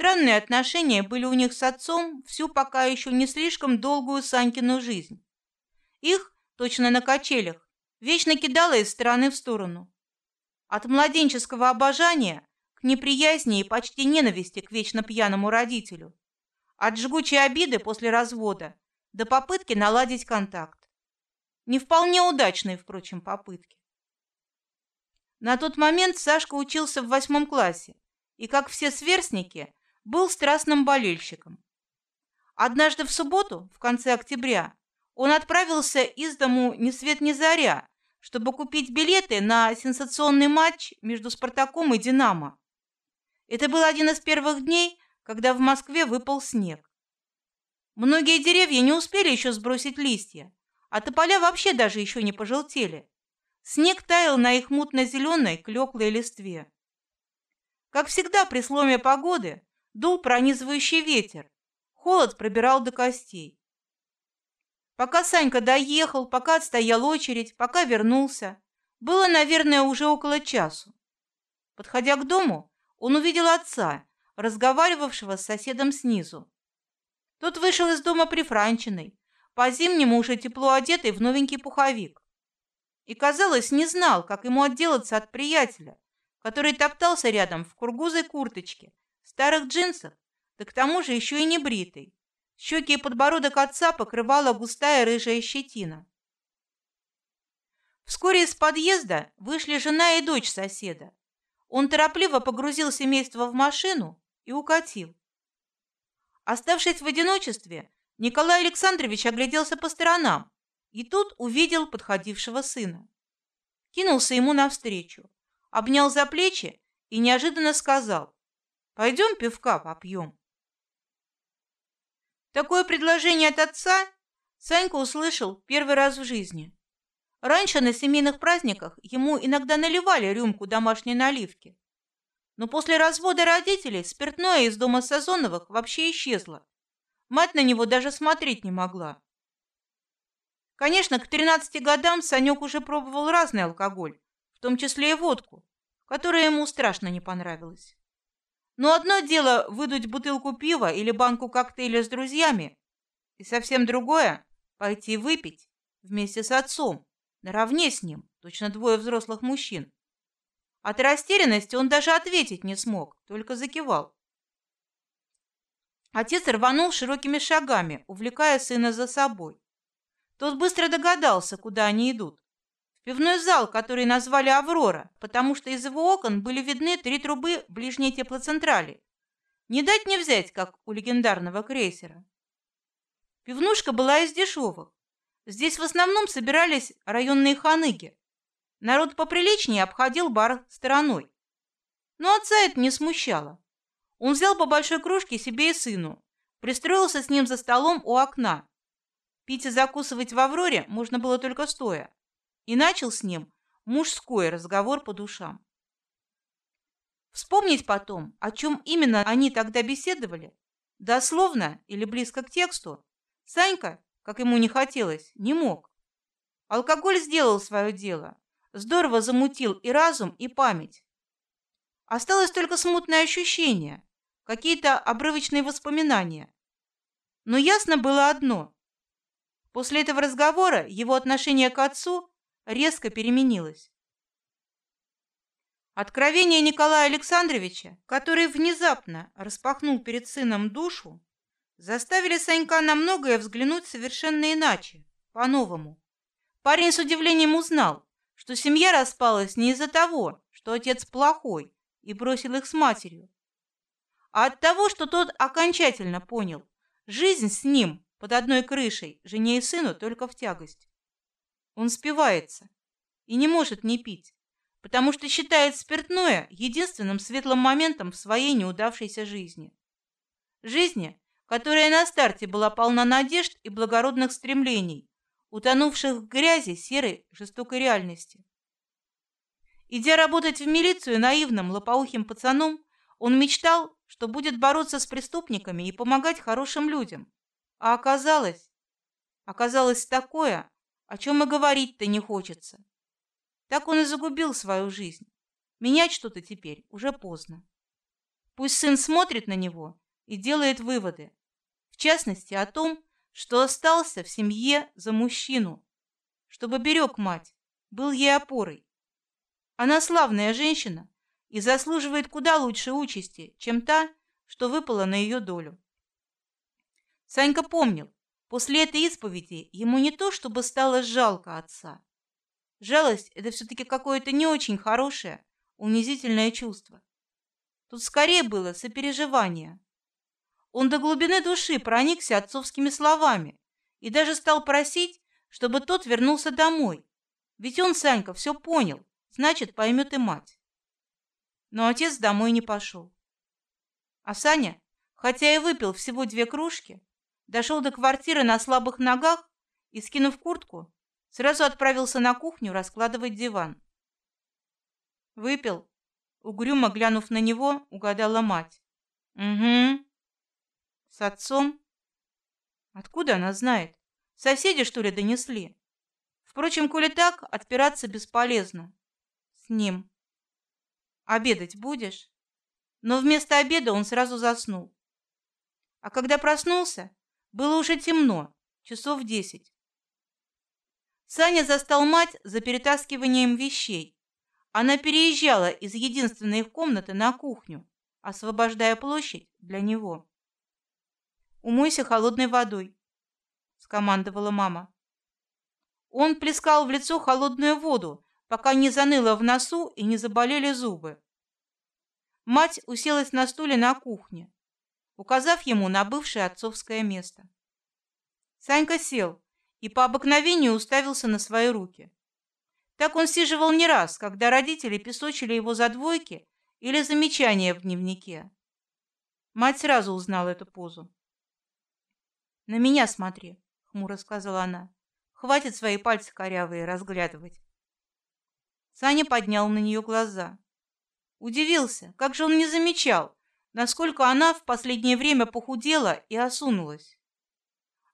Странные отношения были у них с отцом всю пока еще не слишком долгую Санькину жизнь. Их, точно на качелях, вечно кидало из стороны в сторону. От младенческого обожания к неприязни и почти ненависти к вечно пьяному родителю. От жгучей обиды после развода до попытки наладить контакт. Не вполне удачной, впрочем, попытки. На тот момент Сашка учился в восьмом классе и, как все сверстники, был страстным болельщиком. Однажды в субботу, в конце октября, он отправился из дому ни свет ни заря, чтобы купить билеты на сенсационный матч между Спартаком и Динамо. Это был один из первых дней, когда в Москве выпал снег. Многие деревья не успели еще сбросить листья, а тополя вообще даже еще не пожелтели. Снег таял на их мутно-зеленой клеклой листве. Как всегда при сломе погоды дул пронизывающий ветер, холод пробирал до костей. Пока Санька доехал, пока отстоял очередь, пока вернулся, было, наверное, уже около часу. Подходя к дому, он увидел отца, разговаривавшего с соседом снизу. Тот вышел из дома прифранченный, по-зимнему уже тепло одетый в новенький пуховик. И, казалось, не знал, как ему отделаться от приятеля, который топтался рядом в кургузой курточке, старых джинсах, да к тому же еще и не бритый. Щеки и подбородок отца покрывала густая рыжая щетина. Вскоре из подъезда вышли жена и дочь соседа. Он торопливо погрузил семейство в машину и укатил. Оставшись в одиночестве, Николай Александрович огляделся по сторонам и тут увидел подходившего сына. Кинулся ему навстречу, обнял за плечи и неожиданно сказал: "Пойдем пивка попьем". Такое предложение от отца Санька услышал первый раз в жизни. Раньше на семейных праздниках ему иногда наливали рюмку домашней наливки. Но после развода родителей спиртное из дома Сазоновых вообще исчезло. Мать на него даже смотреть не могла. Конечно, к 13 годам Санек уже пробовал разный алкоголь, в том числе и водку, которая ему страшно не понравилась. Но одно дело выдуть бутылку пива или банку коктейля с друзьями, и совсем другое пойти выпить вместе с отцом наравне с ним, точно двое взрослых мужчин. От растерянности он даже ответить не смог, только закивал. Отец рванул широкими шагами, увлекая сына за собой. Тот быстро догадался, куда они идут. В пивной зал, который назвали Аврора, потому что из его окон были видны три трубы ближней теплоцентрали. Не дать не взять, как у легендарного крейсера. Пивнушка была из дешевых, Здесь в основном собирались районные ханыги. Народ поприличнее обходил бар стороной. Но отца это не смущало. Он взял по большой кружке себе и сыну, пристроился с ним за столом у окна. Пить и закусывать в Авроре можно было только стоя, и начал с ним мужской разговор по душам. Вспомнить потом, о чем именно они тогда беседовали, дословно или близко к тексту, Санька как ему не хотелось, не мог. Алкоголь сделал свое дело, здорово замутил и разум, и память. Осталось только смутное ощущение, какие-то обрывочные воспоминания. Но ясно было одно: после этого разговора его отношение к отцу резко переменилось. Откровение Николая Александровича, который внезапно распахнул перед сыном душу, заставили Санька на многое взглянуть совершенно иначе, по-новому. Парень с удивлением узнал, что семья распалась не из-за того, что отец плохой и бросил их с матерью, а от того, что тот окончательно понял, жизнь с ним под одной крышей, жене и сыну только в тягость. Он спивается и не может не пить, потому что считает спиртное единственным светлым моментом в своей неудавшейся жизни. Жизни, которая на старте была полна надежд и благородных стремлений, утонувших в грязи серой жестокой реальности. Идя работать в милицию наивным лопоухим пацаном, он мечтал, что будет бороться с преступниками и помогать хорошим людям. А оказалось, оказалось такое, о чем и говорить-то не хочется. Так он и загубил свою жизнь. Менять что-то теперь уже поздно. Пусть сын смотрит на него и делает выводы, в частности о том, что остался в семье за мужчину, чтобы берег мать, был ей опорой. Она славная женщина и заслуживает куда лучше участи, чем та, что выпала на ее долю. Санька помнил, после этой исповеди ему не то чтобы стало жалко отца. Жалость – это все-таки какое-то не очень хорошее, унизительное чувство. Тут скорее было сопереживание. Он до глубины души проникся отцовскими словами и даже стал просить, чтобы тот вернулся домой. Ведь он, Санька, все понял, значит, поймет и мать. Но отец домой не пошел. А Саня, хотя и выпил всего две кружки, дошел до квартиры на слабых ногах и, скинув куртку, сразу отправился на кухню раскладывать диван. Выпил, Угрюмо глянув на него, угадала мать. Угу. С отцом? Откуда она знает? Соседи что ли донесли? Впрочем, коли так, отпираться бесполезно. С ним. Обедать будешь? Но вместо обеда он сразу заснул. А когда проснулся, было уже темно, часов десять. Саня застал мать за перетаскиванием вещей. Она переезжала из единственной комнаты на кухню, освобождая площадь для него. Умойся холодной водой, скомандовала мама. Он плескал в лицо холодную воду, пока не заныло в носу и не заболели зубы. Мать уселась на стуле на кухне, указав ему на бывшее отцовское место. Санька сел и по обыкновению уставился на свои руки. Так он сиживал не раз, когда родители песочили его за двойки или замечания в дневнике. Мать сразу узнала эту позу. На меня смотри, хмуро сказала она. Хватит свои пальцы корявые разглядывать. Саня поднял на нее глаза. Удивился, как же он не замечал, насколько она в последнее время похудела и осунулась.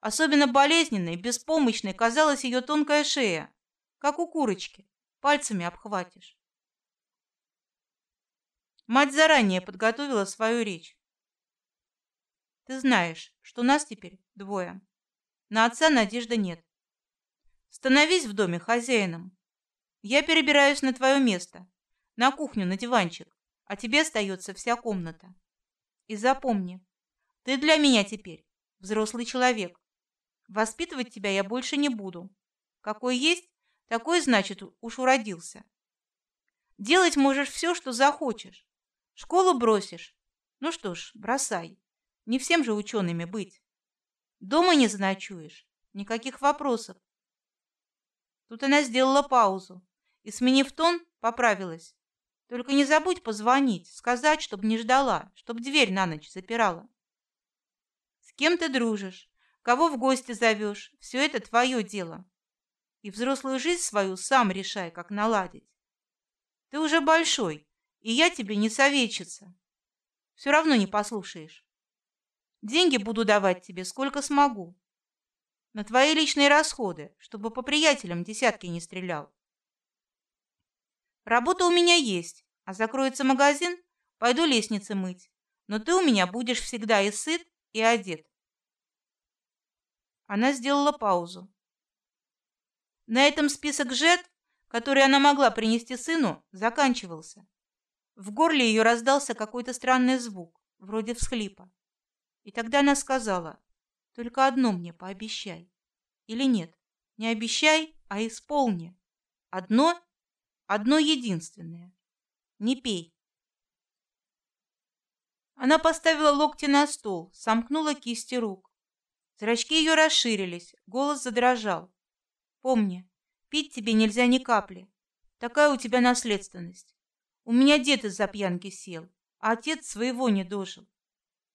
Особенно болезненной, беспомощной казалась ее тонкая шея, как у курочки, пальцами обхватишь. Мать заранее подготовила свою речь. Ты знаешь, что нас теперь двое. На отца надежды нет. Становись в доме хозяином. Я перебираюсь на твое место, на кухню, на диванчик, а тебе остается вся комната. И запомни, ты для меня теперь взрослый человек. Воспитывать тебя я больше не буду. Какой есть, такой, значит, уж уродился. Делать можешь все, что захочешь. Школу бросишь. Ну что ж, бросай. Не всем же учеными быть. Дома не заночуешь. Никаких вопросов. Тут она сделала паузу и, сменив тон, поправилась. Только не забудь позвонить, сказать, чтобы не ждала, чтобы дверь на ночь запирала. С кем ты дружишь, кого в гости зовешь, все это твое дело и взрослую жизнь свою сам решай, как наладить. Ты уже большой, и я тебе не советчица. Все равно не послушаешь. Деньги буду давать тебе сколько смогу. На твои личные расходы, чтобы по приятелям десятки не стрелял. Работа у меня есть, а закроется магазин, пойду лестницы мыть. Но ты у меня будешь всегда и сыт, и одет. Она сделала паузу, на этом список жертв, которые она могла принести сыну, заканчивался. В горле ее раздался какой-то странный звук, вроде всхлипа. И тогда она сказала: "Только одно мне пообещай". Или нет? Не обещай, а исполни. Одно, одно единственное. Не пей. Она поставила локти на стол, сомкнула кисти рук. Зрачки ее расширились, голос задрожал. Помни, пить тебе нельзя ни капли. Такая у тебя наследственность. У меня дед из-за пьянки сел, а отец своего не дожил.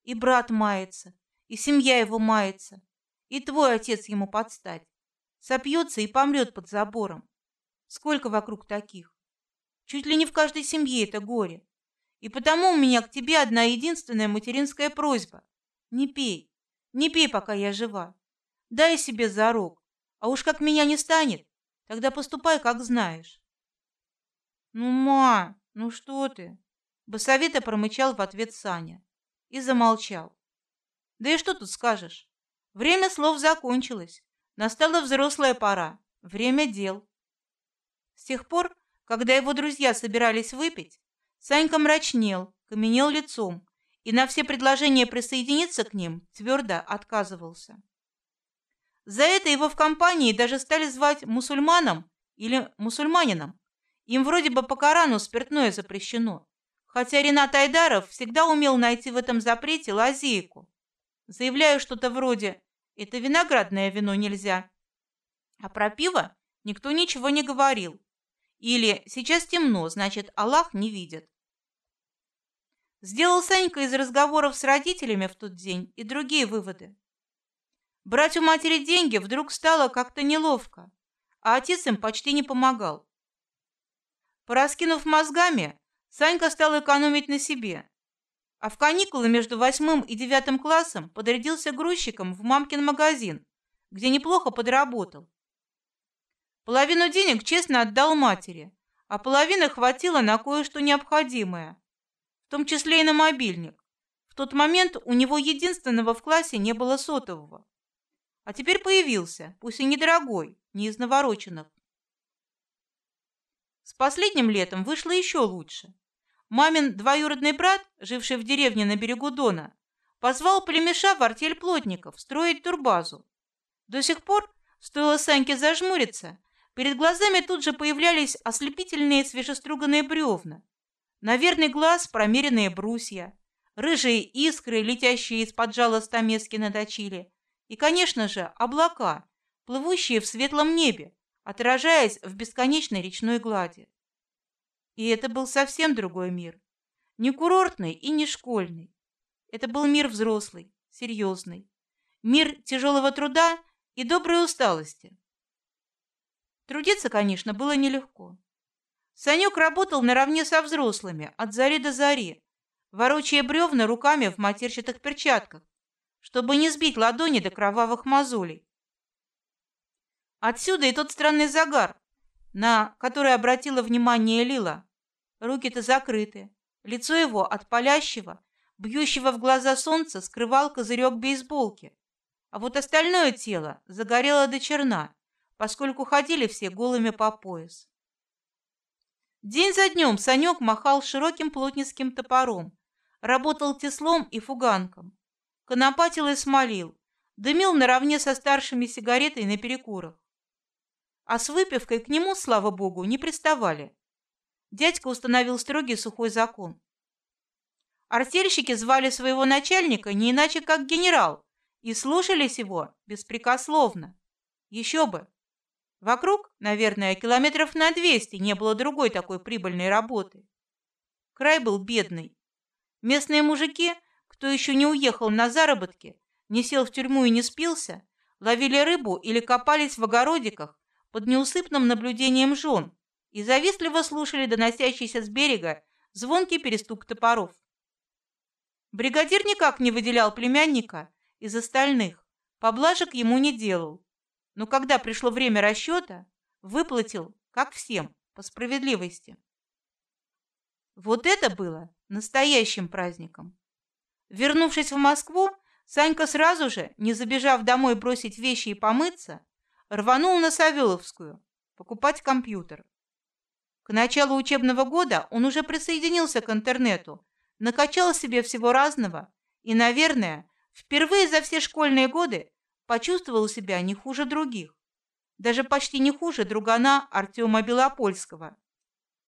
И брат мается, и семья его мается, и твой отец ему подстать. Сопьется и помрет под забором. Сколько вокруг таких? Чуть ли не в каждой семье это горе. И потому у меня к тебе одна единственная материнская просьба: не пей, не пей, пока я жива. Дай себе зарок, а уж как меня не станет, тогда поступай, как знаешь. Ну, ма, ну что ты? Басовито промычал в ответ Саня и замолчал. Да и что тут скажешь? Время слов закончилось. Настала взрослая пора, время дел. С тех пор, когда его друзья собирались выпить, Санька мрачнел, каменел лицом и на все предложения присоединиться к ним твердо отказывался. За это его в компании даже стали звать мусульманом или мусульманином. Им вроде бы по Корану спиртное запрещено, хотя Ренат Айдаров всегда умел найти в этом запрете лазейку. Заявляю что-то вроде «это виноградное вино нельзя», а про пиво никто ничего не говорил. Или «сейчас темно, значит Аллах не видит». Сделал Санька из разговоров с родителями в тот день и другие выводы. Брать у матери деньги вдруг стало как-то неловко, а отец им почти не помогал. Пораскинув мозгами, Санька стал экономить на себе, а в каникулы между восьмым и девятым классом подрядился грузчиком в мамкин магазин, где неплохо подработал. Половину денег честно отдал матери, а половины хватило на кое-что необходимое, в том числе и на мобильник. В тот момент у него единственного в классе не было сотового. А теперь появился, пусть и недорогой, не из навороченных. С последним летом вышло еще лучше. Мамин двоюродный брат, живший в деревне на берегу Дона, позвал племеша в артель плотников строить турбазу. До сих пор, стоило Саньке зажмуриться, перед глазами тут же появлялись ослепительные свежеструганные бревна, на глаз промеренные брусья, рыжие искры, летящие из-под жала стамески на дочиле, и, конечно же, облака, плывущие в светлом небе, отражаясь в бесконечной речной глади. И это был совсем другой мир, не курортный и не школьный. Это был мир взрослый, серьезный, мир тяжелого труда и доброй усталости. Трудиться, конечно, было нелегко. Санек работал наравне со взрослыми от зари до зари, ворочая бревна руками в матерчатых перчатках, чтобы не сбить ладони до кровавых мозолей. Отсюда и тот странный загар, на который обратила внимание Лила. Руки-то закрыты, лицо его от палящего, бьющего в глаза солнца скрывал козырек бейсболки, а вот остальное тело загорело до черна, поскольку ходили все голыми по пояс. День за днем Санек махал широким плотницким топором, работал теслом и фуганком, конопатил и смолил, дымил наравне со старшими сигаретой на перекурах. А с выпивкой к нему, слава богу, не приставали. Дядька установил строгий сухой закон. Артельщики звали своего начальника не иначе как генерал и слушались его беспрекословно. Еще бы. Вокруг, наверное, километров на двести не было другой такой прибыльной работы. Край был бедный. Местные мужики кто еще не уехал на заработки, не сел в тюрьму и не спился, ловили рыбу или копались в огородиках под неусыпным наблюдением жен и завистливо слушали доносящийся с берега звонкий перестук топоров. Бригадир никак не выделял племянника из остальных, поблажек ему не делал, но когда пришло время расчета, выплатил, как всем, по справедливости. Вот это было настоящим праздником. Вернувшись в Москву, Санька сразу же, не забежав домой бросить вещи и помыться, рванул на Савеловскую покупать компьютер. К началу учебного года он уже присоединился к интернету, накачал себе всего разного и, наверное, впервые за все школьные годы почувствовал себя не хуже других, даже почти не хуже другана Артема Белопольского.